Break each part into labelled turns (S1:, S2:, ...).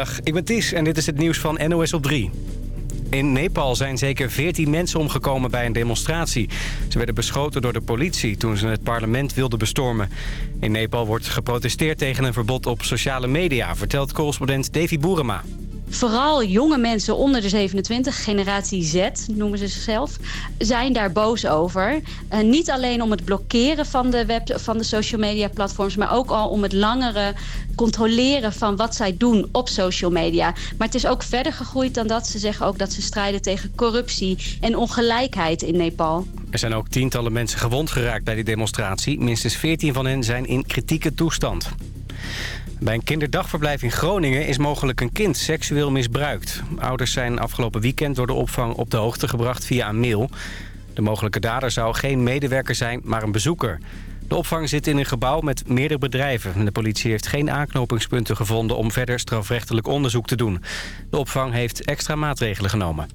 S1: Dag, ik ben Ties en dit is het nieuws van NOS op 3. In Nepal zijn zeker 14 mensen omgekomen bij een demonstratie. Ze werden beschoten door de politie toen ze het parlement wilden bestormen. In Nepal wordt geprotesteerd tegen een verbod op sociale media... vertelt correspondent Davy Boerema.
S2: Vooral jonge mensen onder de 27, generatie Z noemen ze zichzelf, zijn daar boos over. Uh, niet alleen om het blokkeren van de, van de social media platforms, maar ook al om het langere controleren van wat zij doen op social media. Maar het is ook verder gegroeid dan dat. Ze zeggen ook dat ze strijden tegen corruptie en ongelijkheid in Nepal.
S1: Er zijn ook tientallen mensen gewond geraakt bij die demonstratie. Minstens 14 van hen zijn in kritieke toestand. Bij een kinderdagverblijf in Groningen is mogelijk een kind seksueel misbruikt. Ouders zijn afgelopen weekend door de opvang op de hoogte gebracht via een mail. De mogelijke dader zou geen medewerker zijn, maar een bezoeker. De opvang zit in een gebouw met meerdere bedrijven. De politie heeft geen aanknopingspunten gevonden om verder strafrechtelijk onderzoek te doen. De opvang heeft extra maatregelen genomen.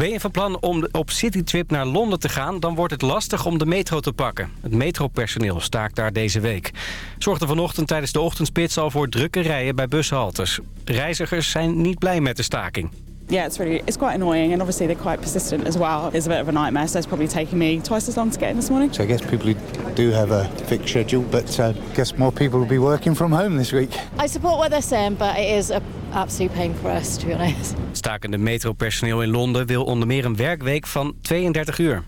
S1: Ben je van plan om op citytrip naar Londen te gaan... dan wordt het lastig om de metro te pakken. Het metropersoneel staakt daar deze week. Zorgde vanochtend tijdens de ochtendspits al voor drukke rijen bij bushaltes. Reizigers zijn niet blij met de staking.
S3: Yeah, it's really it's quite annoying, and obviously they're quite persistent as well. It's a bit of a nightmare, so it's probably taking me twice as long to get in this morning.
S4: So I guess people do have a fixed schedule, but uh, I guess more people will be working from home this week.
S5: I support what they're saying, but it is a absolute pain for us, to be honest.
S1: Stakende metropersoneel in Londen wil onder meer een werkweek van 32 uur.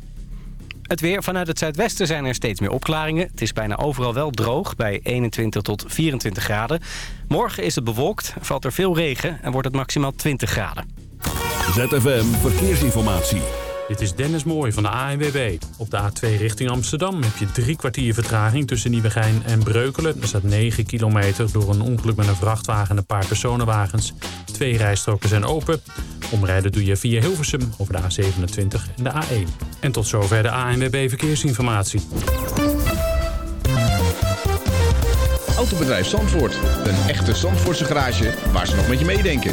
S1: Het weer vanuit het zuidwesten zijn er steeds meer opklaringen. Het is bijna overal wel droog, bij 21 tot 24 graden. Morgen is het bewolkt, valt er veel regen en wordt het maximaal 20 graden.
S6: ZFM Verkeersinformatie.
S7: Dit is Dennis Mooij van de ANWB. Op de A2 richting Amsterdam heb je drie kwartier vertraging tussen Nieuwegein en Breukelen. Er staat 9 kilometer door een ongeluk met een vrachtwagen en een paar personenwagens. Twee rijstroken zijn open. Omrijden doe je via Hilversum over de A27 en de A1. En tot zover de ANWB Verkeersinformatie.
S8: Autobedrijf Zandvoort. Een echte Zandvoortse garage waar ze nog met je meedenken.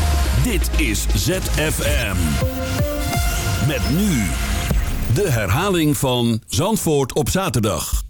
S6: Dit is ZFM. Met nu de herhaling van Zandvoort op zaterdag.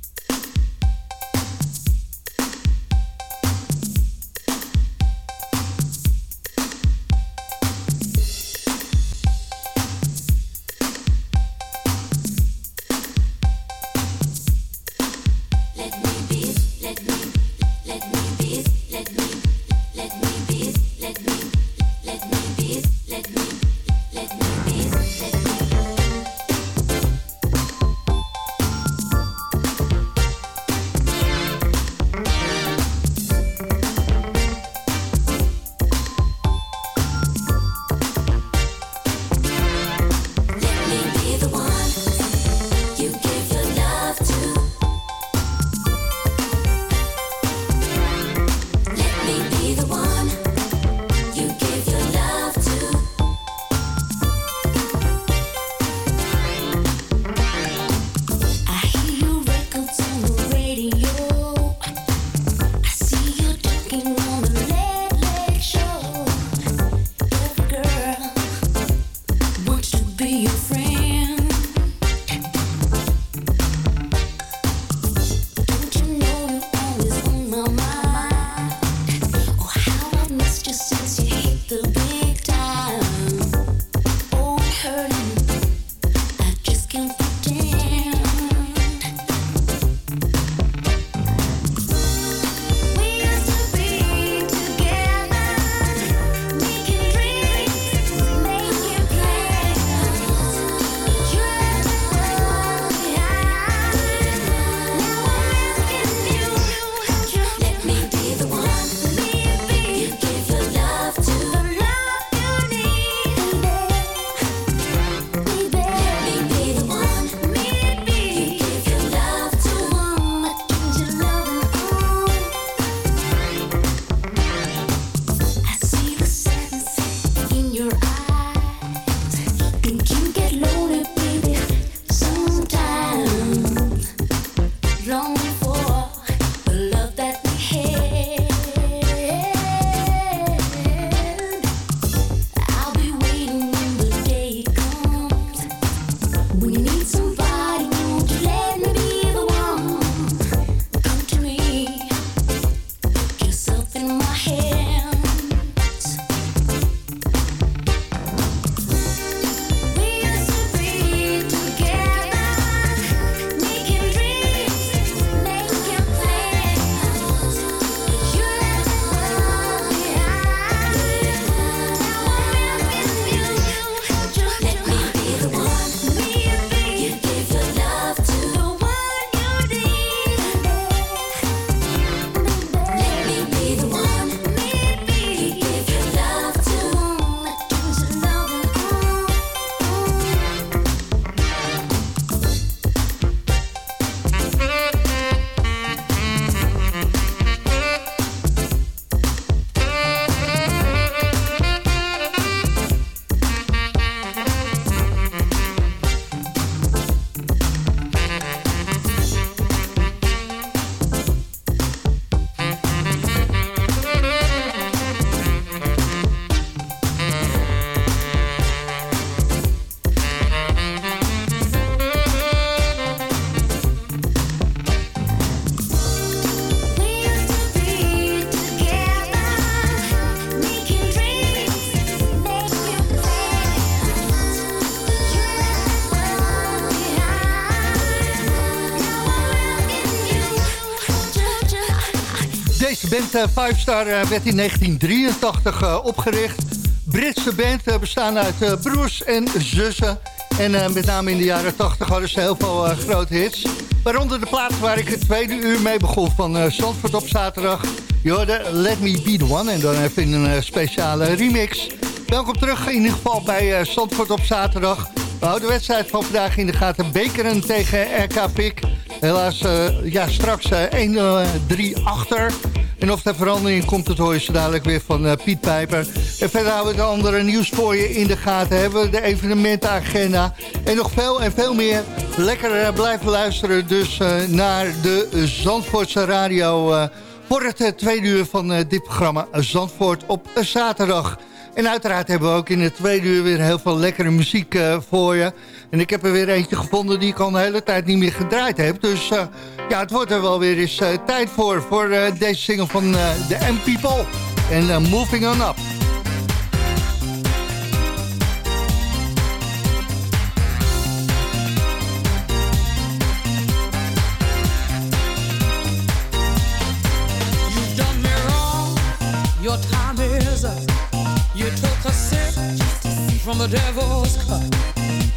S9: Band 5 Star eh, werd in 1983 eh, opgericht. Britse band eh, bestaan uit broers en zussen. En met name in de jaren 80 hadden ze heel veel grote hits. Waaronder de plaats waar ik het tweede uur mee begon van Zandvoort op zaterdag. Je Let Me Be The One en dan even in een speciale remix. Welkom terug in ieder geval bij Zandvoort op zaterdag. We houden de wedstrijd van vandaag in de gaten. Bekeren tegen RK Pik. Helaas ja, straks 1-3 achter. En of er verandering komt, dat hoor je zo dadelijk weer van uh, Piet Pijper. En verder houden we de andere nieuws voor je in de gaten. Hebben we de evenementenagenda. En nog veel en veel meer. Lekker uh, blijven luisteren dus uh, naar de Zandvoortse radio... voor het tweede uur van dit programma Zandvoort op zaterdag. En uiteraard hebben we ook in het tweede uur weer heel veel lekkere muziek voor je. En ik heb er weer eentje gevonden die ik al een hele tijd niet meer gedraaid heb. Dus uh, ja, het wordt er wel weer eens uh, tijd voor. Voor uh, deze single van The M-People. En Moving On Up.
S10: Your time is up. You took a sip from the devil's cup.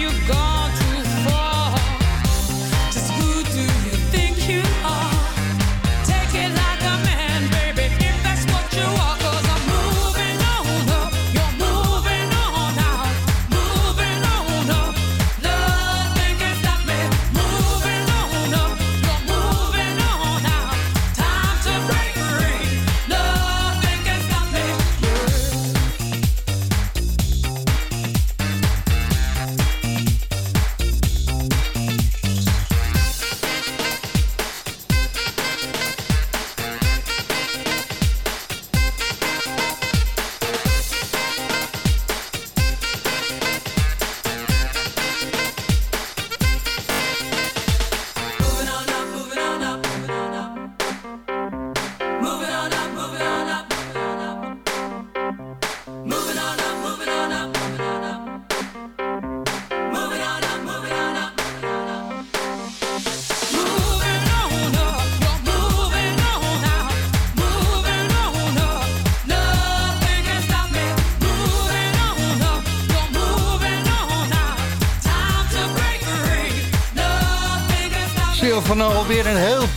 S10: you've gone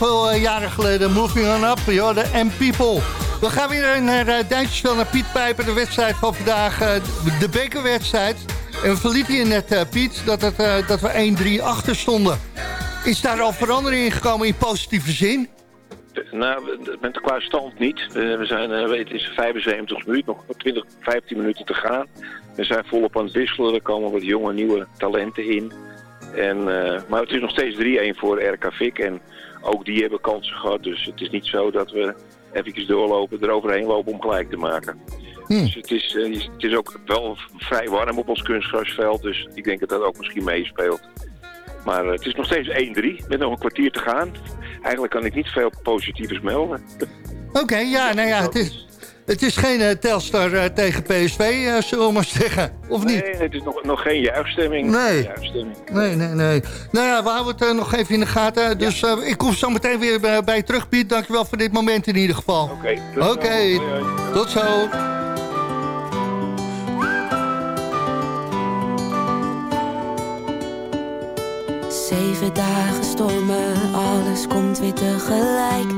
S9: veel jaren geleden. Moving on up, de M People. We gaan weer naar uh, Duitsersveld, naar Piet Pijper. De wedstrijd van vandaag, de bekerwedstrijd. En we verlieten je net, Piet, dat, dat we 1-3 achter stonden. Is daar al verandering in gekomen in positieve zin?
S11: Nou, met qua stand niet. we zijn, het is 75 minuten, nog 20, 15 minuten te gaan. We zijn volop aan het wisselen. Er komen wat jonge, nieuwe talenten in. En, maar het is nog steeds 3-1 voor RK Vik. En ook die hebben kansen gehad. Dus het is niet zo dat we even doorlopen, eroverheen lopen om gelijk te maken. Hmm. Dus het is, uh, het is ook wel vrij warm op ons kunstgrasveld. Dus ik denk dat dat ook misschien meespeelt. Maar uh, het is nog steeds 1-3 met nog een kwartier te gaan. Eigenlijk kan ik niet veel positiefs melden.
S9: Oké, ja, nou ja, het is, het is geen uh, Telstar uh, tegen PSV, uh, zullen we maar zeggen. Of
S11: nee,
S9: niet?
S11: Nee, het is nog, nog geen juichstemming.
S9: Nee.
S11: Juichstemming.
S9: nee, nee, nee. Nou ja, we houden het nog even in de gaten. Dus ja. ik kom zo meteen weer bij je terug, Piet. Dankjewel voor dit moment in ieder geval.
S11: Oké.
S9: Okay, Oké, okay, tot zo.
S12: Zeven dagen stormen, alles komt weer tegelijk.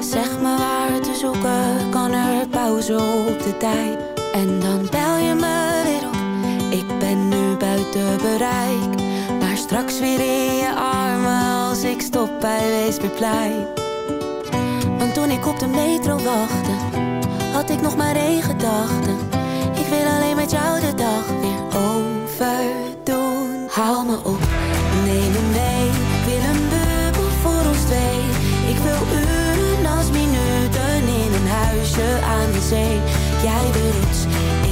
S12: Zeg me waar zoeken, kan er pauze op de tijd. En dan bel je me weer op, ik ben nu buiten bereik. Maar straks weer in je armen als ik stop bij Weesperplein. Want toen ik op de metro wachtte, had ik nog maar één gedachte. Ik wil alleen met jou de dag weer overdoen. Haal me op, huisje aan de zee. Jij de rots,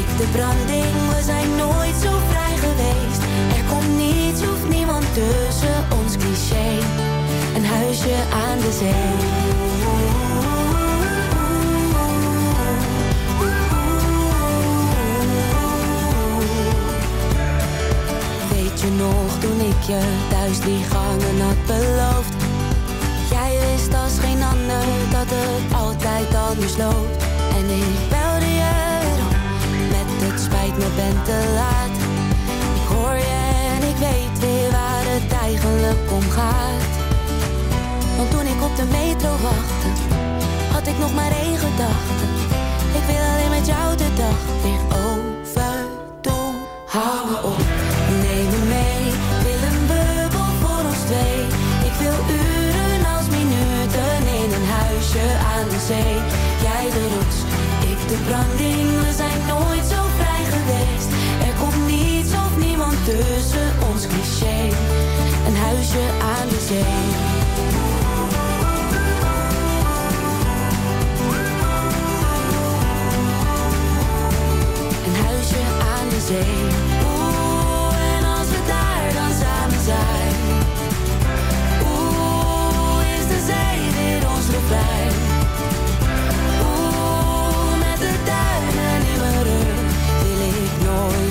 S12: ik de branding, we zijn nooit zo vrij geweest. Er komt niets of niemand tussen ons cliché. Een huisje aan de zee. Weet je nog toen ik je thuis die gangen had beloofd? Wist als geen ander dat het altijd anders loopt. En ik belde je erop met het spijt me ben te laat. Ik hoor je en ik weet weer waar het eigenlijk om gaat. Want toen ik op de metro wachtte, had ik nog maar één gedachte. Ik wil alleen met jou de dag weer overdoen. Hou me op, Jij de rots, ik de branding, we zijn nooit zo vrij geweest. Er komt niets of niemand tussen ons cliché. Een huisje aan de zee. Een huisje aan de zee. En als we daar dan samen zijn. Oeh, is de zee weer ons refrein.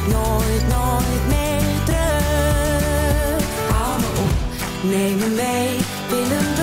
S12: Nooit, nooit, meer terug. Hou me op, neem me mee.
S13: heart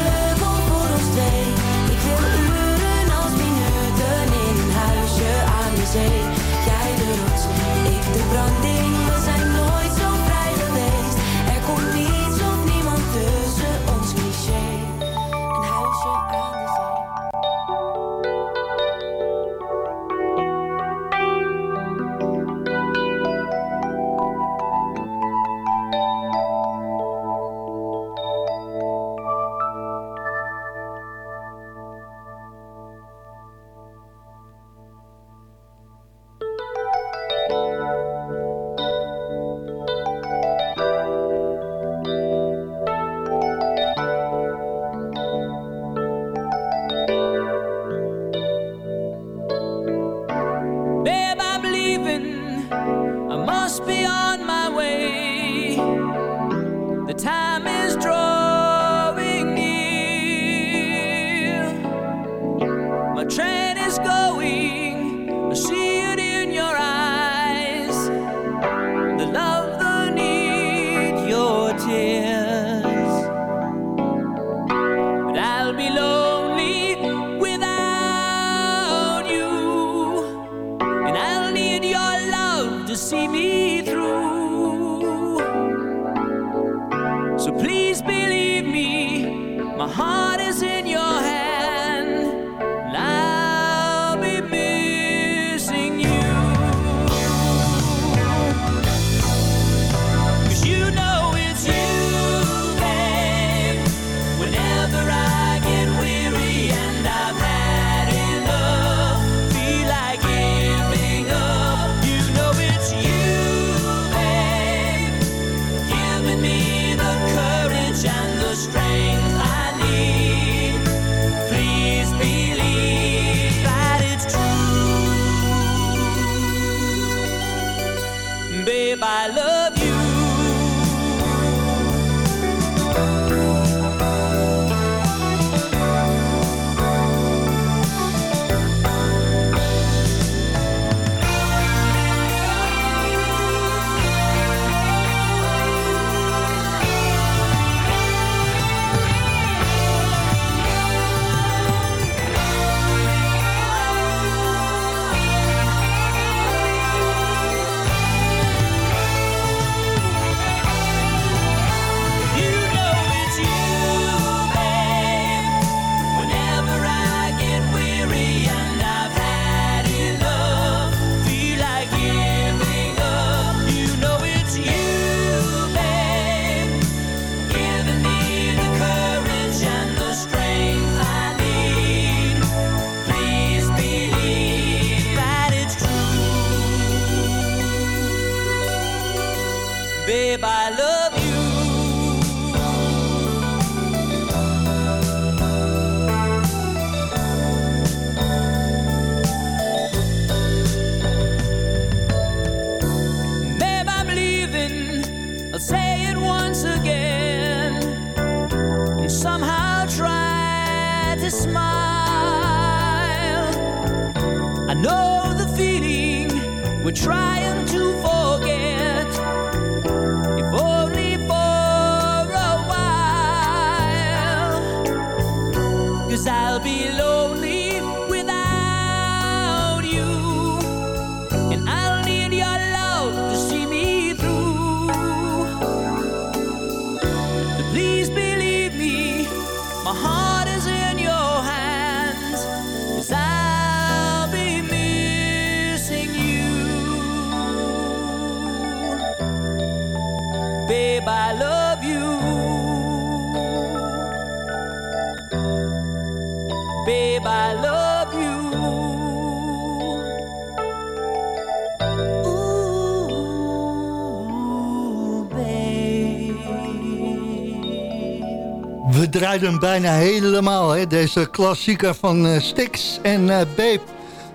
S9: Hem bijna helemaal, hè? deze klassieker van eh, Stix en eh Babe.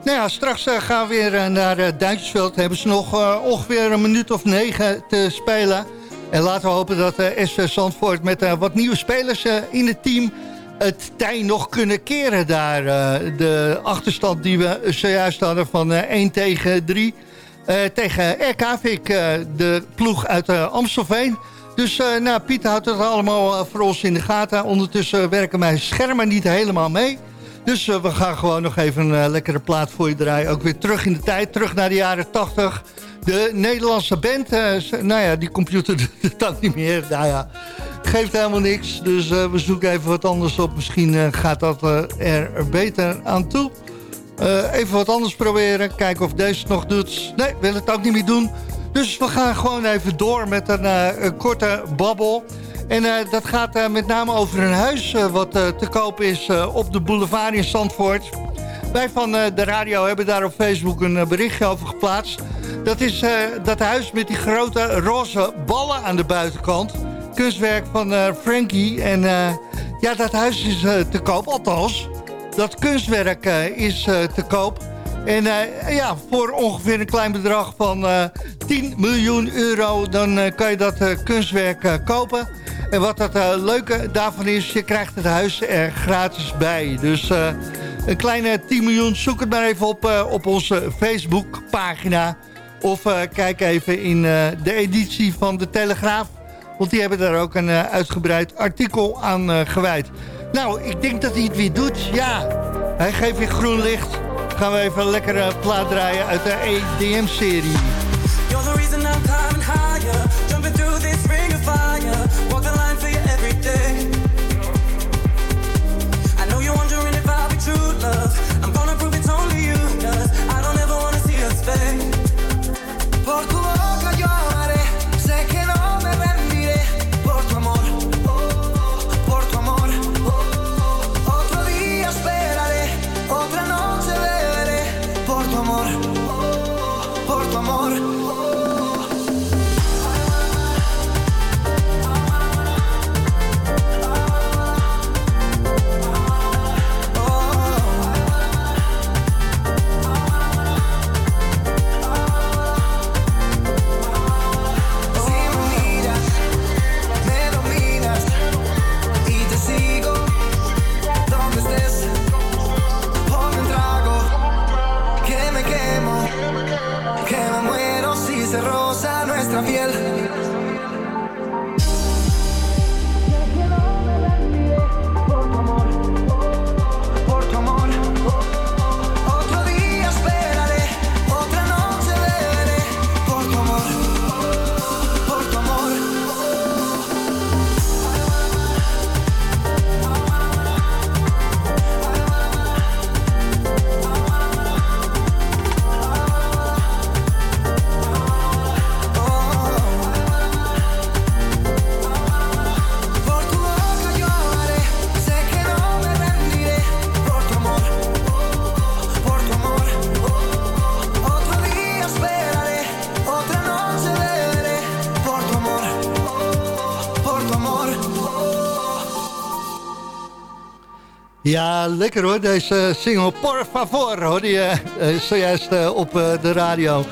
S9: Nou ja, straks eh, gaan we weer naar uh, Duitsersveld. Hebben ze nog ongeveer een minuut of negen te spelen. En laten we hopen dat uh, SV Zandvoort met wat nieuwe spelers in het team... het tij nog kunnen keren daar. de achterstand die we zojuist hadden van eh, 1 tegen 3... eh, tegen RKVik, eh de ploeg uit Amstelveen... Dus eh, nou, Piet houdt het allemaal eh, voor ons in de gaten. Ondertussen werken mijn schermen niet helemaal mee. Dus eh, we gaan gewoon nog even een lekkere plaat voor je draaien. Ook weer terug in de tijd, terug naar de jaren 80. De Nederlandse band, nou ja, die computer doet het niet meer. Nou ja, geeft helemaal niks. Dus we zoeken even wat anders op. Misschien gaat dat er beter aan toe. Even wat anders proberen. Kijken of deze het nog doet. Nee, wil het ook niet meer doen. Dus we gaan gewoon even door met een, eh, een korte babbel. En eh, dat gaat eh, met name over een huis wat te koop is op de boulevard in Zandvoort. Wij van de radio hebben daar op Facebook een berichtje over geplaatst. Dat is dat huis met die grote roze ballen aan de buitenkant. Kunstwerk van Frankie. En ja, dat huis is te koop, althans. Dat kunstwerk is te koop. En eh, ja, voor ongeveer een klein bedrag van eh 10 miljoen euro... dan eh, kan je dat kunstwerk kopen. En wat eh, leuke daarvan is, je krijgt het huis er gratis bij. Dus een kleine 10 miljoen, zoek het maar even op op onze Facebookpagina. Of kijk even in de editie van de Telegraaf. Want die hebben daar ook een uitgebreid artikel aan gewijd. Nou, ik denk dat hij het weer doet. Ja, hij geeft weer groen licht. Gaan we even een lekkere plaat draaien uit de EDM-serie. Ja, lekker hoor. Deze single Por Favor hoorde je uh, zojuist uh, op uh, de radio.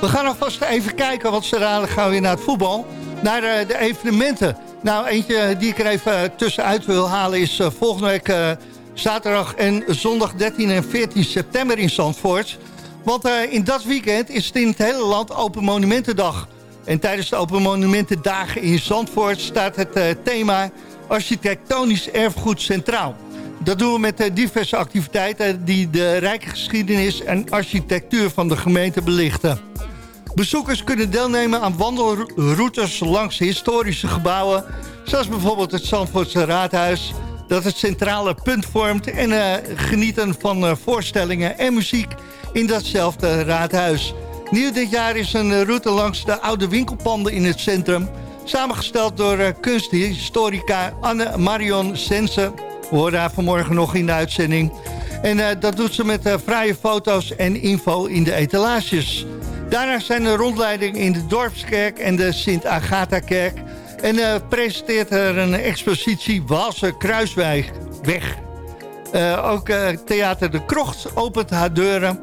S9: We gaan alvast even kijken, want dadelijk gaan we weer naar het voetbal. Naar de evenementen. Nou, eentje die ik er even tussenuit wil halen is volgende week zaterdag en zondag 13 en 14 september in Zandvoort. Want in dat weekend is het in het hele land Open Monumentendag. En tijdens de Open Monumentendagen in Zandvoort staat het thema architectonisch erfgoed centraal. Dat doen we met diverse activiteiten die de rijke geschiedenis en architectuur van de gemeente belichten. Bezoekers kunnen deelnemen aan wandelroutes langs historische gebouwen... zoals bijvoorbeeld het Zandvoortse Raadhuis... dat het centrale punt vormt... en uh, genieten van uh, voorstellingen en muziek in datzelfde raadhuis. Nieuw dit jaar is een route langs de oude winkelpanden in het centrum... samengesteld door kunsthistorica Anne Marion Sense... We horen haar vanmorgen nog in de uitzending. En uh, dat doet ze met vrije foto's en info in de etalages. Daarna zijn er rondleidingen in de Dorpskerk en de Sint-Agatha-kerk. En uh, presenteert er een expositie Walse Kruisweg. Weg. ook Theater de Krocht opent haar deuren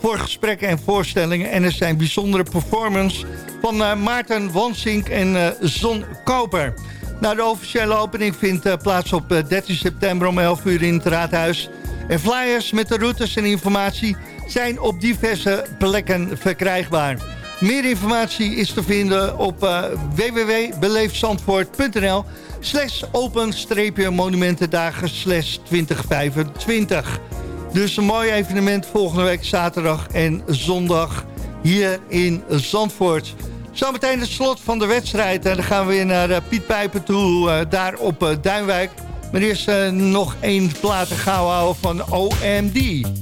S9: voor gesprekken en voorstellingen. En er zijn bijzondere performances van Maarten Wansink en Zon Koper. Nou, de officiële opening vindt uh, plaats op uh, 13 september om 11 uur in het Raadhuis. En flyers met de routes en informatie zijn op diverse plekken verkrijgbaar. Meer informatie is te vinden op uh, www.beleefzandvoort.nl slash open-monumentendagen slash 2025. Dus een mooi evenement volgende week zaterdag en zondag hier in Zandvoort. Zometeen het slot van de wedstrijd. En dan gaan we weer naar uh, Piet Pijper toe, uh, daar op uh, Duinwijk. Maar eerst nog één platen gauw houden van OMD.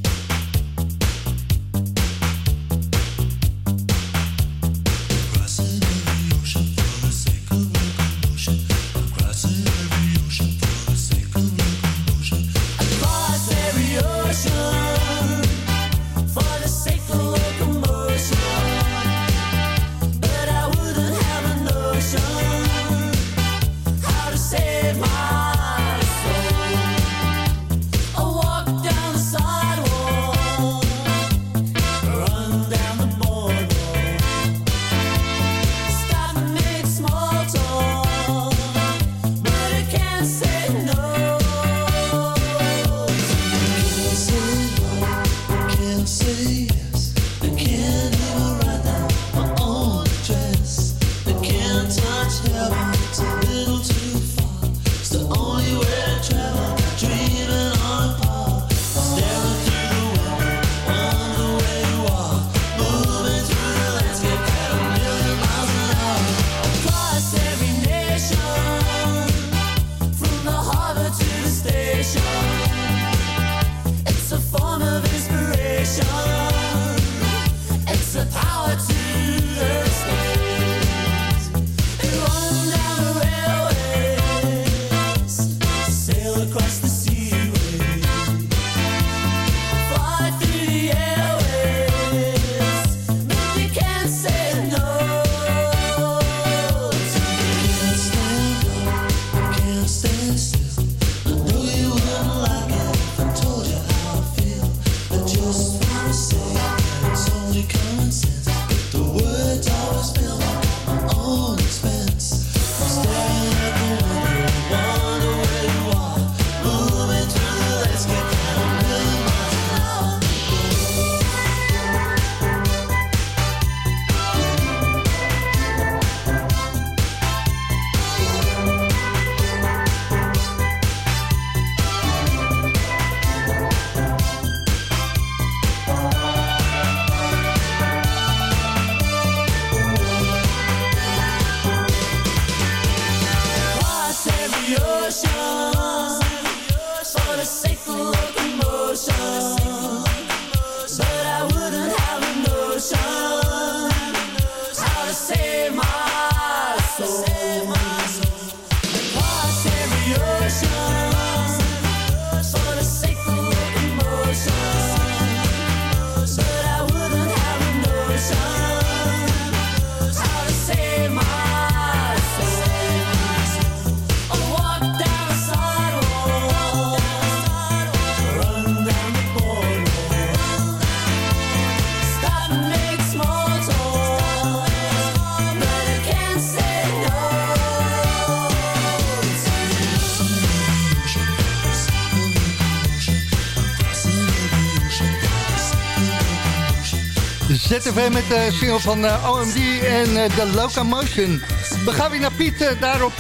S9: Met de single van uh, OMD en uh, de Locomotion. We gaan weer naar Piet, uh, daar op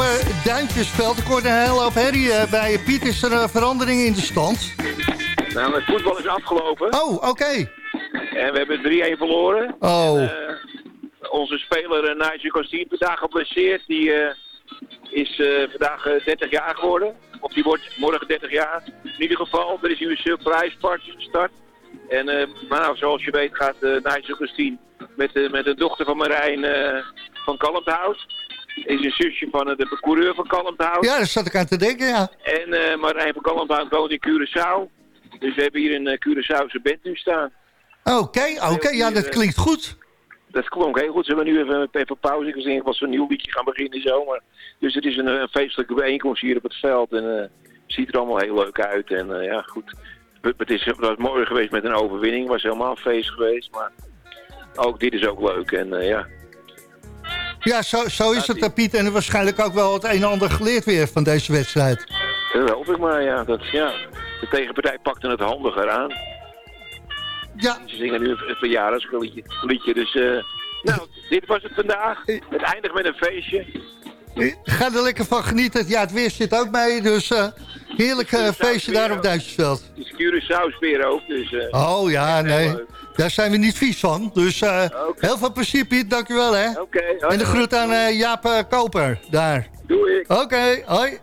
S9: Duintjesveld. Ik hoorde een hele hoop herrie bij Piet. Is er verandering in de stand?
S11: Nou, het voetbal is afgelopen.
S9: Oh, oké.
S11: En we hebben 3-1 verloren.
S9: Oh.
S11: En, onze speler uh, Nigel vandaag geblesseerd, die is vandaag 30 jaar geworden. Of die wordt morgen 30 jaar. In ieder geval, er is nu een surprise party gestart. En uh, nou, zoals je weet gaat uh, Nigel Christine met, uh, met de dochter van Marijn uh, van Kalmthout. Is een zusje van de coureur van Kalmthout.
S9: Ja, daar zat ik aan te denken, ja.
S11: En Marijn van Kalmthout woont in Curaçao. Dus we hebben hier een Curaçaose band nu staan.
S9: Oké, oké, ja, dat klinkt goed.
S11: Dat klonk heel goed. Ze hebben nu even, even pauze gezien. was een nieuw liedje gaan beginnen zo. Maar, dus het is een, een feestelijke bijeenkomst hier op het veld. En het ziet er allemaal heel leuk uit. En ja, goed. Het, is, het was mooi geweest met een overwinning. Het was helemaal een feest geweest. Maar ook dit is ook leuk. En uh, ja.
S9: Ja, zo, zo is het, Piet. En waarschijnlijk ook wel het een en ander geleerd weer van deze wedstrijd.
S11: Dat hoop ik maar, ja. Dat, ja. De tegenpartij pakte het handiger aan.
S9: Ja.
S11: Ze zingen nu een verjaardagsliedje. Liedje, dus, uh, nou, dit was het vandaag. Het eindigt met een feestje.
S9: Ga er lekker van genieten. Ja, het weer zit ook mee, dus uh, heerlijk uh, feestje daar op Duitsersveld.
S11: Het is Curaçao weer ook, dus... Uh,
S9: oh ja, nee. Daar zijn we niet vies van. Dus okay. heel veel plezier, Piet. Dankjewel, hè.
S11: Oké. Okay,
S9: en de groet aan Jaap Koper, daar.
S11: Doei. ik.
S9: Oké, okay, hoi.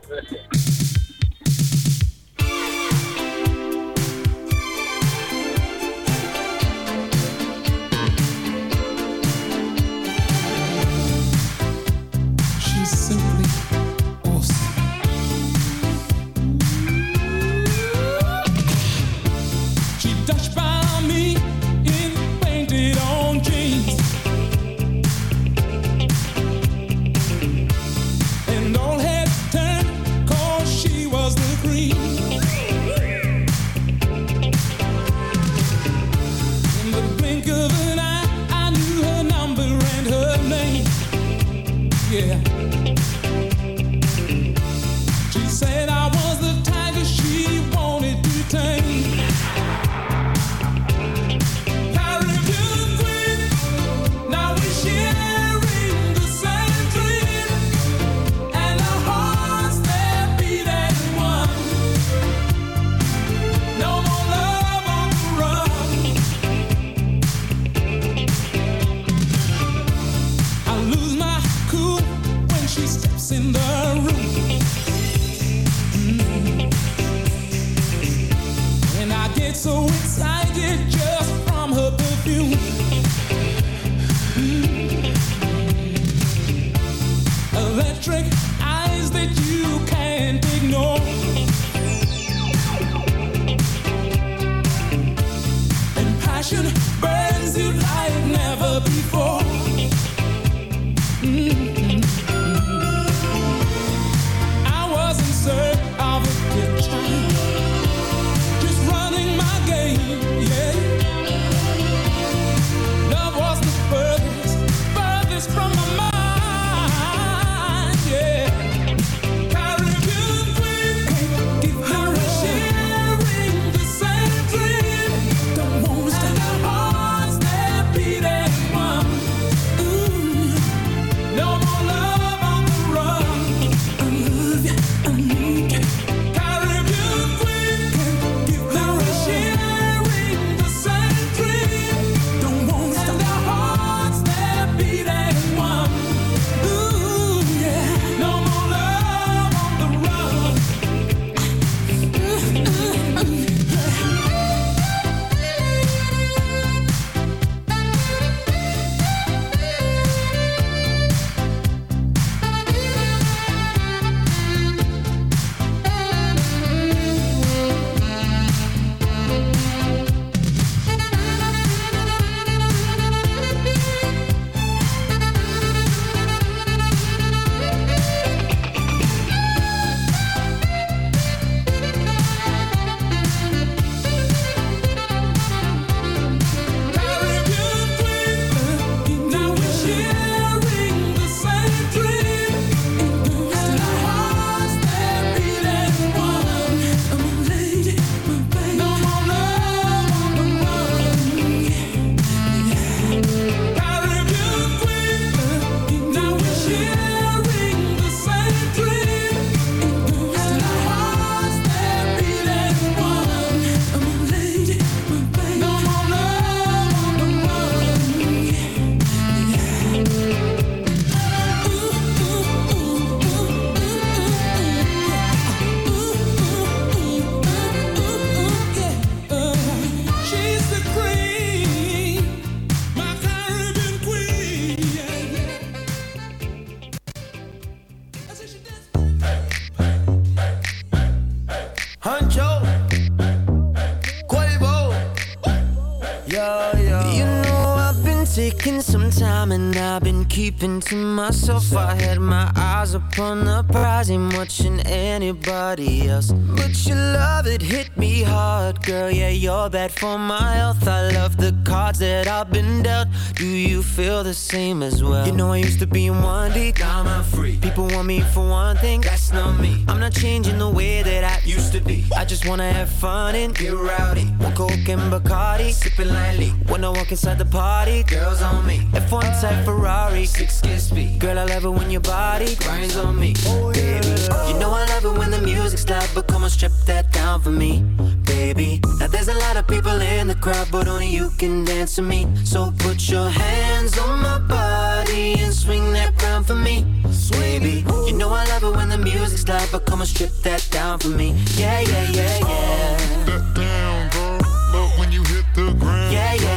S14: Keeping to myself. I had my eyes upon the prize, ain't watching anybody else. But your love it hit me hard, girl. Yeah, you're bad for my health. I love the cards that I've been dealt. Do you feel the same as well? You know I used to be in one deep, now I'm free. People want me for one thing, that's not me. I'm not changing the way that I used to be. I just wanna have fun and get rowdy. One coke and Bacardi, sipping lightly. When I walk inside the party, girls on me. F1 type Ferrari, six kiss speed. Girl, I love it when your body grinds on me. Oh, Baby, you know I love it when the music's loud, but come on, strip that down for me. Baby, now there's a lot of people in the crowd, but only you can dance to me. So put your hands on my body and swing that round for me. Baby, you know I love it when the music's loud, but come on, strip that down for me. Yeah, yeah, yeah, yeah.
S15: That down, girl. Love when you hit the ground.
S14: Yeah, yeah.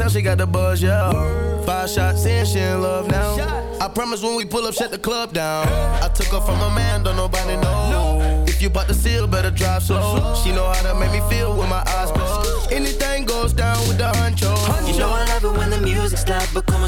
S16: Word around town, she got the buzz, yeah. Five shots in, she in love now. I promise when we pull up, shut the club down. I took her from a man, don't nobody know. If you bought the seal, better drive slow. She know how to make me feel with my eyes closed. Anything goes down with the honcho.
S14: You know I love it when the music's loud, but come on,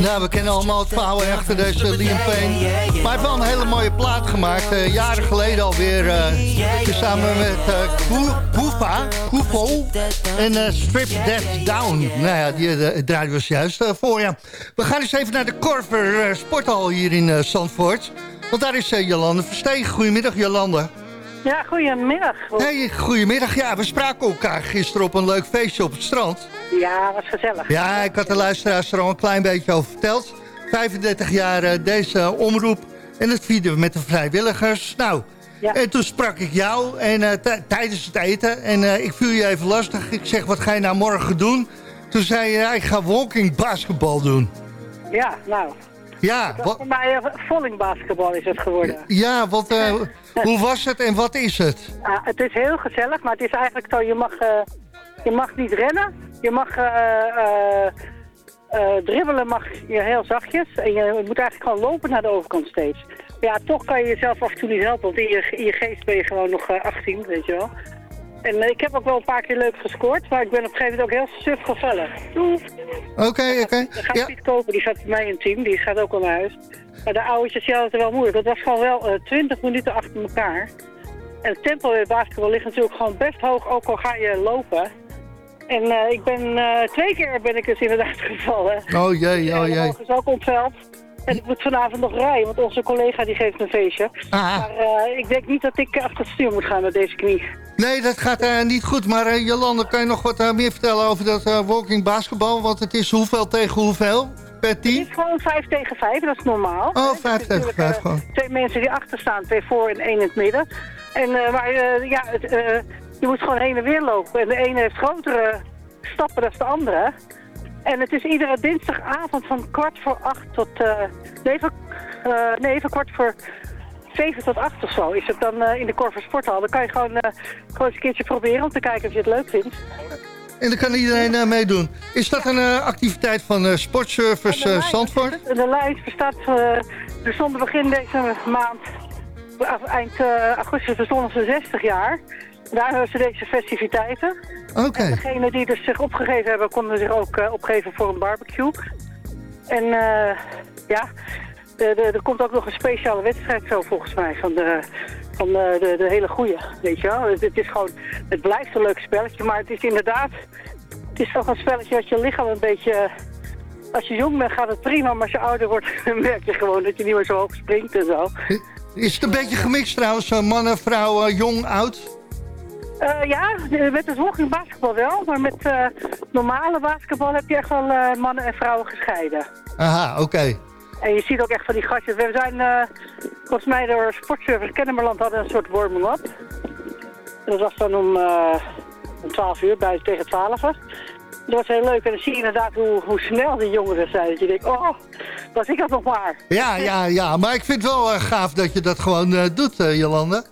S9: Nou, we kennen allemaal het verhaal achter deze Liam Payne. Maar hij heeft wel een hele mooie plaat gemaakt. eh, jaren geleden alweer. Uh, samen met uh, Koefa, Koefo en Strip That Down. Nou ja, die uh, draaien we juist voor. We gaan eens even naar de Korver Sporthal hier in Zandvoort. Want daar is Jolande Verstegen. Goedemiddag Jolande.
S17: Ja, goedemiddag.
S9: Hey, goedemiddag. Ja, we spraken elkaar gisteren op een leuk feestje op het strand.
S17: Ja, was gezellig.
S9: Ja, ik had de luisteraars er al een klein beetje over verteld. 35 jaar uh, deze omroep en het vieren met de vrijwilligers. Nou, ja. en toen sprak ik jou en, uh, tijdens het eten en uh, ik viel je even lastig. Ik zeg, wat ga je nou morgen doen? Toen zei je, ja, ik ga walking basketbal doen.
S17: Ja, nou...
S9: Ja,
S17: wat... Voor mij volling basketbal is het geworden.
S9: Ja, wat, hoe was het en wat is het?
S17: Het is heel gezellig, maar het is eigenlijk zo, je mag, uh, je mag niet rennen. Je mag uh, dribbelen mag je heel zachtjes. En je moet eigenlijk gewoon lopen naar de overkant steeds. Ja, toch kan je jezelf af en toe niet helpen, want je, in je geest ben je gewoon nog 18, weet je wel. En ik heb ook wel een paar keer leuk gescoord, maar ik ben op een gegeven moment ook heel suf gevallen.
S9: Oké, oké.
S17: Dan ga ik niet kopen, die gaat bij mij in het team, die gaat ook al naar huis. Maar de oudjes die hadden het wel moeilijk. Het was gewoon wel uh, 20 minuten achter elkaar. En het tempo bij basketbal ligt natuurlijk gewoon best hoog, ook al ga je lopen. En uh, ik ben uh, twee keer ben ik dus inderdaad gevallen.
S9: Oh jee, oh jee.
S17: En is ook ontveld. En ik moet vanavond nog rijden, want onze collega die geeft een feestje.
S9: Ah.
S17: Maar uh, ik denk niet dat ik achter het stuur moet gaan met deze knie.
S9: Nee, dat gaat uh, niet goed. Maar uh, Jolande, kan je nog wat meer vertellen over dat walking basketbal? Want het is hoeveel tegen hoeveel per team?
S17: Het is gewoon 5 tegen 5, dat is normaal.
S9: Oh, 5 tegen 5 gewoon.
S17: Twee mensen die achter staan, twee voor en één in het midden. En, maar ja, het, je moet gewoon heen en weer lopen. En de ene heeft grotere stappen dan de andere. En het is iedere dinsdagavond van kwart voor acht tot... eh nee, van, eh, nee, van kwart voor zeven tot acht of zo is het dan eh, in de Corver Sporthal. Dan kan je gewoon, gewoon eens een keertje proberen om te kijken of je het leuk vindt.
S9: En dan kan iedereen meedoen. Is dat een activiteit van Sportservice eh, Zandvoort?
S17: De lijst bestaat, uh, er stond begin deze maand, eind augustus, bestonden ze 60 jaar. Daar hebben ze deze festiviteiten.
S9: Oké.
S17: En degenen die dus zich opgegeven hebben, konden zich ook eh, opgeven voor een barbecue. En eh, ja, er komt ook nog een speciale wedstrijd zo volgens mij van de, van de, de, de hele goeie, weet je wel. Het, het is gewoon, het blijft een leuk spelletje, maar het is inderdaad, het is toch een spelletje dat je lichaam een beetje... Als je jong bent gaat het prima, maar als je ouder wordt dan merk je gewoon dat je niet meer zo hoog springt en zo.
S9: Is het een beetje gemixt trouwens? eh, mannen, vrouwen, jong, oud?
S17: Eh, ja, met het walking basketbal wel, maar met eh, normale basketbal heb je echt wel eh, mannen en vrouwen gescheiden.
S9: Aha, oké.
S17: En je ziet ook echt van die gatjes. We zijn eh, volgens mij door Sportservice Kennemerland hadden een soort warming-up. Dat was dan om, eh, om 12 uur, bij tegen 12. Dat was heel leuk. En dan zie je inderdaad hoe, hoe snel die jongeren zijn. Dat je denkt, oh, was ik dat nog maar.
S9: Ja, ja, ja. Maar ik vind het wel eh, gaaf dat je dat gewoon eh, doet, eh, Jolande.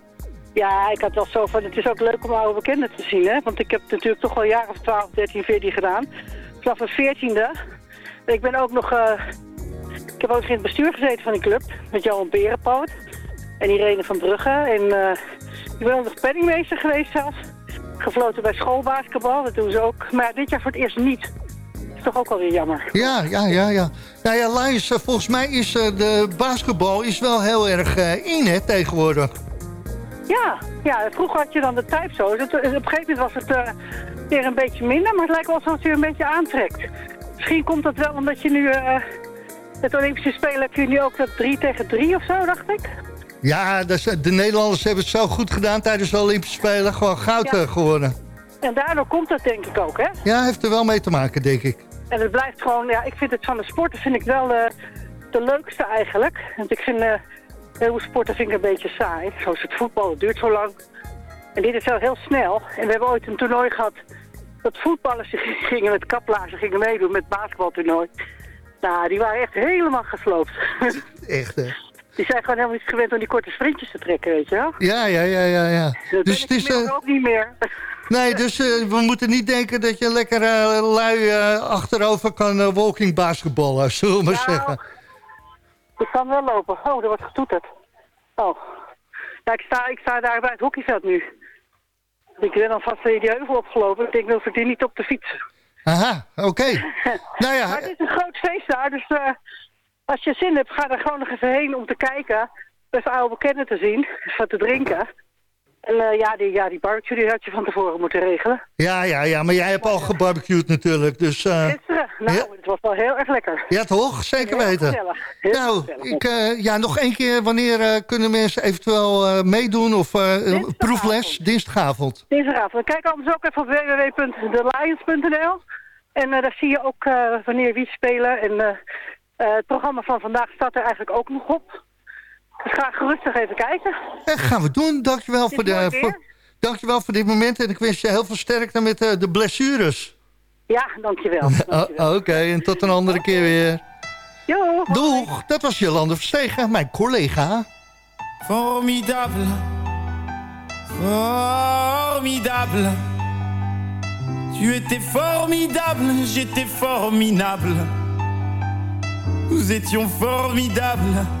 S17: Ja, ik had wel zo van, het is ook leuk om oude bekenden te zien, hè. Want ik heb natuurlijk toch al jaren of 12, 13, 14 gedaan. Vanaf mijn 14e. Ik ben ook nog, eh, ik heb ook in het bestuur gezeten van die club. Met Johan Berenpoot. En Irene van Brugge. En eh, ik ben ook nog penningmeester geweest zelfs. Gefloten bij schoolbasketbal, dat doen ze ook. Maar dit jaar voor het eerst niet. Is toch ook alweer jammer.
S9: Ja, ja, ja, ja. Nou ja, eh, volgens mij is de basketbal is wel heel erg in, hè, tegenwoordig.
S17: Ja, ja, vroeger had je dan de typezo's. Het- Op een gegeven moment was het eh, weer een beetje minder, maar het lijkt wel alsof het weer een beetje aantrekt. Misschien komt dat wel omdat je nu... eh, het Olympische Spelen heb je nu ook dat 3 tegen 3 of zo, dacht ik.
S9: Ja, dat is- de Nederlanders hebben het zo goed gedaan tijdens de Olympische Spelen. Gewoon goud
S17: Ja.
S9: eh, geworden.
S17: En daardoor komt dat denk ik ook, hè.
S9: Ja, heeft er wel mee te maken, denk ik.
S17: En het blijft gewoon, ja, ik vind het van de sporten vind ik wel eh, de leukste eigenlijk. Want ik vind, eh heel veel sporten vind ik een beetje saai. Zoals het voetbal, het duurt zo lang. En dit is wel heel snel. En we hebben ooit een toernooi gehad dat voetballers gingen met kaplaarzen gingen meedoen met het basketbaltoernooi. Nou, die waren echt helemaal gesloopt.
S9: Echt, hè?
S17: Die zijn gewoon helemaal niet gewend om die korte sprintjes te trekken, weet je wel.
S9: Ja, ja, ja, ja, ja.
S17: Dat
S9: Dus het is... eh,
S17: ook niet meer.
S9: nee, dus eh, we moeten niet denken dat je lekker eh, lui achterover kan walking basketballen, zullen we maar
S17: Nou,
S9: zeggen.
S17: Ik kan wel lopen. Oh, er wordt getoeterd. Oh. Ja, ik sta, ik sta daar bij het hockeyveld nu. Ik ben dan vast die heuvel opgelopen. Ik denk, nou, verdien niet op de fiets.
S9: Aha, oké. nou ja,
S17: Maar het is een groot feest daar, dus eh, als je zin hebt, ga er gewoon nog even heen om te kijken. Even oude bekenden te zien, even wat te drinken. En eh, ja, die, ja, die barbecue die had je van tevoren moeten regelen.
S9: ja, ja, ja, maar jij hebt al gebarbecued natuurlijk, dus... eh,
S17: Gisteren, nou, het was wel heel erg lekker.
S9: ja, toch? Zeker
S17: Heel
S9: weten.
S17: gezellig. Heel
S9: nou,
S17: gezellig.
S9: ik, eh, ja, nog één keer, wanneer kunnen mensen eventueel meedoen of proefles? Dinsdagavond.
S17: Dinsdagavond. Kijk anders ook even op www.thelions.nl. En daar zie je ook wanneer wie spelen. En het programma van vandaag staat er eigenlijk ook nog op. Dus ga gerustig even kijken.
S9: Dat gaan we doen. Dankjewel voor, de, voor, dankjewel voor dit moment en ik wens je heel veel sterkte met eh, de blessures.
S17: Ja, dankjewel.
S9: Oh, Oké, en tot een andere keer weer.
S17: Jo,
S9: Doeg, dat was Jolande Verstegen, mijn collega.
S18: Formidable, formidable. Tu étais formidable, j'étais formidable. Nous étions formidables.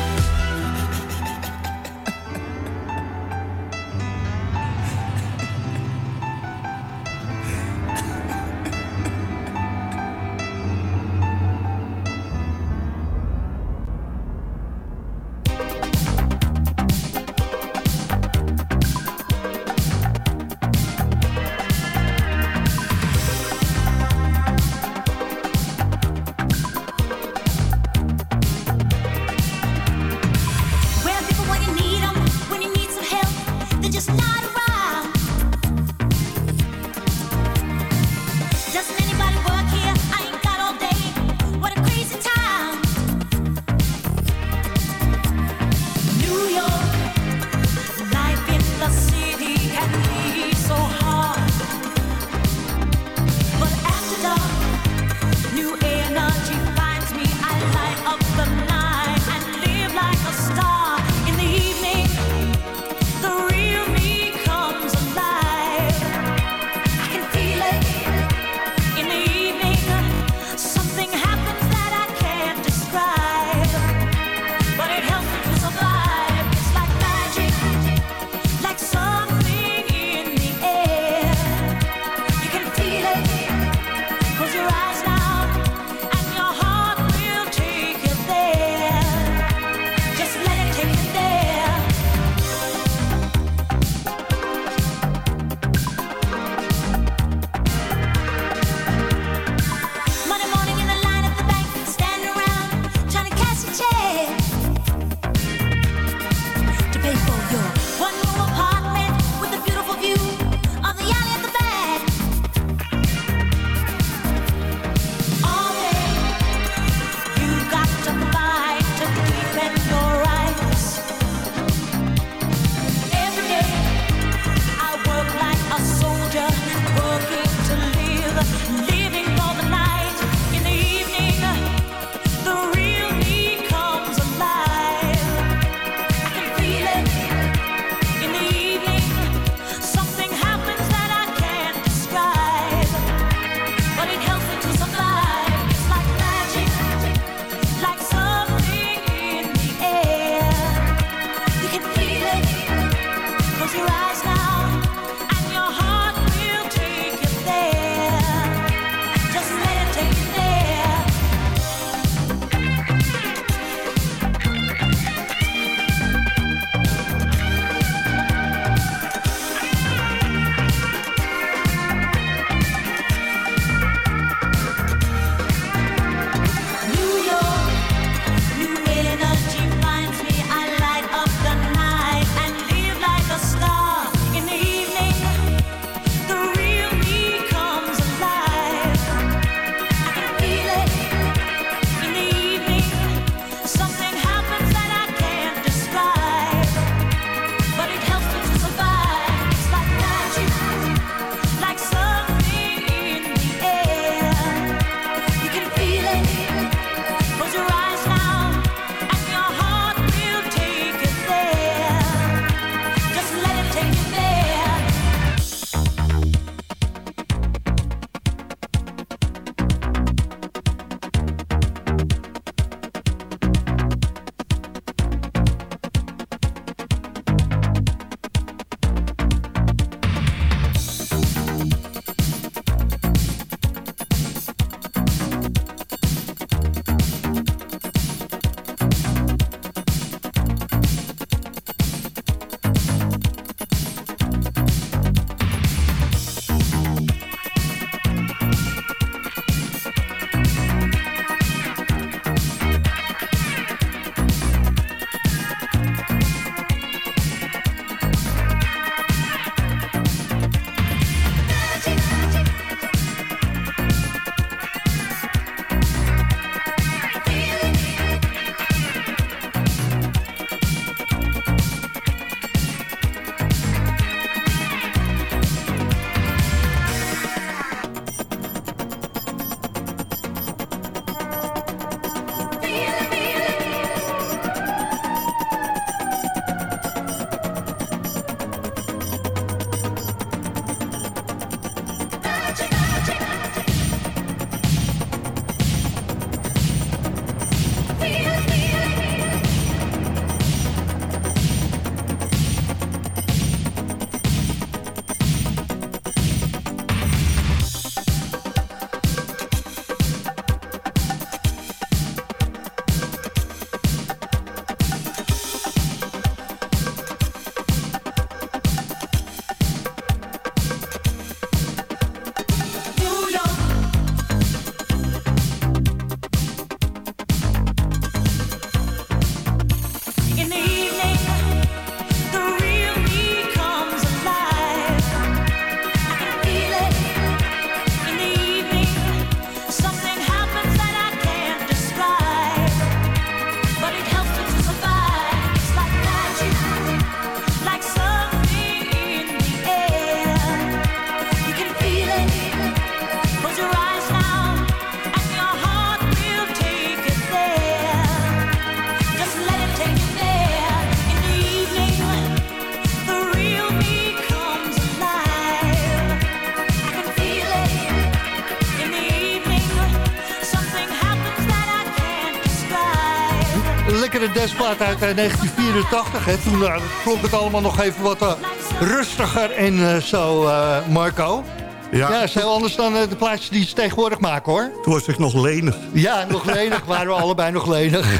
S9: Plaat uit eh, 1984. Hè. Toen uh, klonk het allemaal nog even wat uh, rustiger en uh, zo, Marco. Ja, ja is heel anders dan de plaatjes die ze tegenwoordig maken, hoor.
S19: Toen was ik nog lenig.
S9: Ja, nog lenig. waren we allebei nog lenig.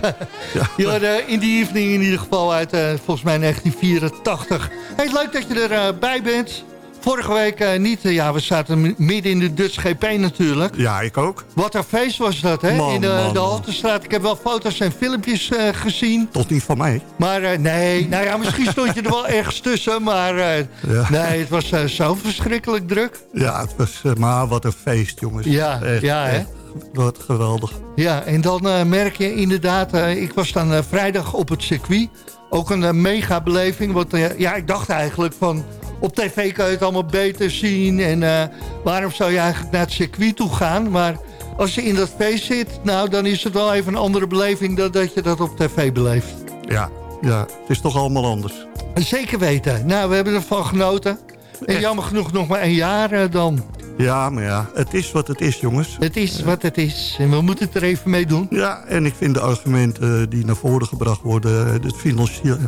S9: ja. Je hoorde in die evening in ieder geval uit, volgens mij 1984. Hey, leuk dat je erbij bent. Vorige week uh, niet. ja, we zaten midden in de Dutch GP natuurlijk.
S19: Ja, ik ook.
S9: Wat een feest was dat, hè?
S19: Man,
S9: in de,
S19: man,
S9: de Haltestraat. Ik heb wel foto's en filmpjes uh, gezien.
S19: Tot niet van mij.
S9: Maar uh, nee, nou ja, misschien stond je er wel ergens tussen. Maar ja. nee, het was zo verschrikkelijk druk.
S19: Ja, het was, maar wat een feest, jongens.
S9: Ja,
S19: echt,
S9: ja hè?
S19: Echt, wat geweldig.
S9: Ja, en dan merk je inderdaad... ik was dan vrijdag op het circuit. Ook een mega beleving. Want ja, ik dacht eigenlijk van op tv kan je het allemaal beter zien. En uh, waarom zou je eigenlijk naar het circuit toe gaan? Maar als je in dat feest zit, nou, dan is het wel even een andere beleving... dan dat je dat op tv beleeft.
S19: Ja, ja het is toch allemaal anders.
S9: Zeker weten. Nou, we hebben ervan genoten. En jammer genoeg nog maar een jaar uh, dan.
S19: Ja, maar ja, het is wat het is, jongens.
S9: Het is wat het is. En we moeten het er even mee doen.
S19: Ja, en ik vind de argumenten die naar voren gebracht worden... het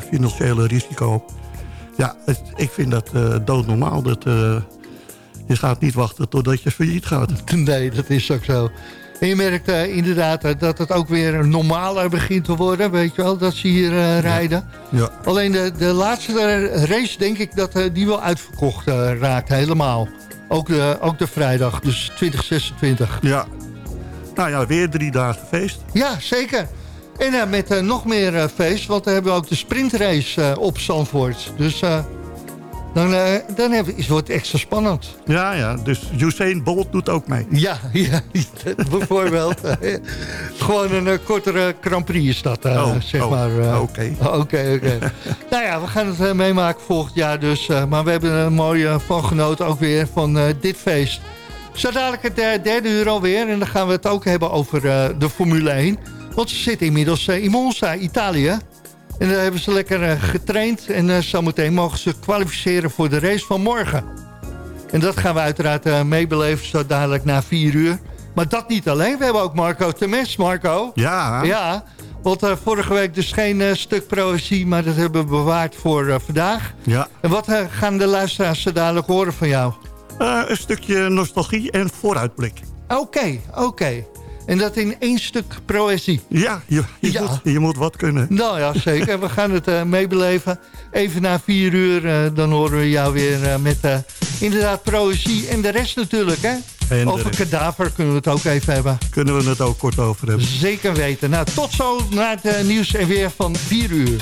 S19: financiële risico... Ja, het, ik vind dat uh, doodnormaal. Dat, uh, je gaat niet wachten totdat je failliet gaat.
S9: Nee, dat is ook zo. En je merkt uh, inderdaad dat het ook weer normaler begint te worden. Weet je wel, dat ze hier uh, rijden.
S19: Ja. ja.
S9: Alleen de, de laatste race denk ik dat uh, die wel uitverkocht raakt helemaal. Ook de, ook de vrijdag, dus 2026.
S19: Ja. Nou ja, weer drie dagen feest.
S9: Ja, zeker. En uh, met uh, nog meer uh, feest, want dan hebben we ook de sprintrace op Zandvoort. Dus dan, dan hebben, is, wordt het extra spannend.
S19: Ja, ja, dus Usain Bolt doet ook mee.
S9: Ja, ja bijvoorbeeld. Gewoon een kortere Grand Prix is dat,
S19: oh,
S9: zeg
S19: oh,
S9: maar.
S19: Oké.
S9: Oké, oké. nou ja, we gaan het meemaken volgend jaar dus. maar we hebben er een mooie van genoten ook weer van dit feest. Zo dadelijk het derde uur alweer. En dan gaan we het ook hebben over de Formule 1. Want ze zitten inmiddels in Monza, Italië. En daar hebben ze lekker getraind. En uh, zometeen mogen ze kwalificeren voor de race van morgen. En dat gaan we uiteraard meebeleven zo dadelijk na vier uur. Maar dat niet alleen. We hebben ook Marco Temes. Marco.
S19: Ja.
S9: Ja. Want uh, vorige week dus geen stuk proëzie, maar dat hebben we bewaard voor vandaag.
S19: Ja.
S9: En wat gaan de luisteraars zo dadelijk horen van jou?
S19: een stukje nostalgie en vooruitblik.
S9: Oké, okay, oké. Okay. En dat in één stuk proëzie.
S19: Ja, je, je, ja. Moet, je moet wat kunnen.
S9: Nou ja, zeker. We gaan het uh, meebeleven. Even na vier uur, uh, dan horen we jou weer uh, met inderdaad proëzie. En de rest natuurlijk, hè?
S19: En
S9: over kadaver kunnen we het ook even hebben.
S19: Kunnen we het ook kort over hebben.
S9: Zeker weten. Nou, tot zo naar het nieuws en weer van vier uur.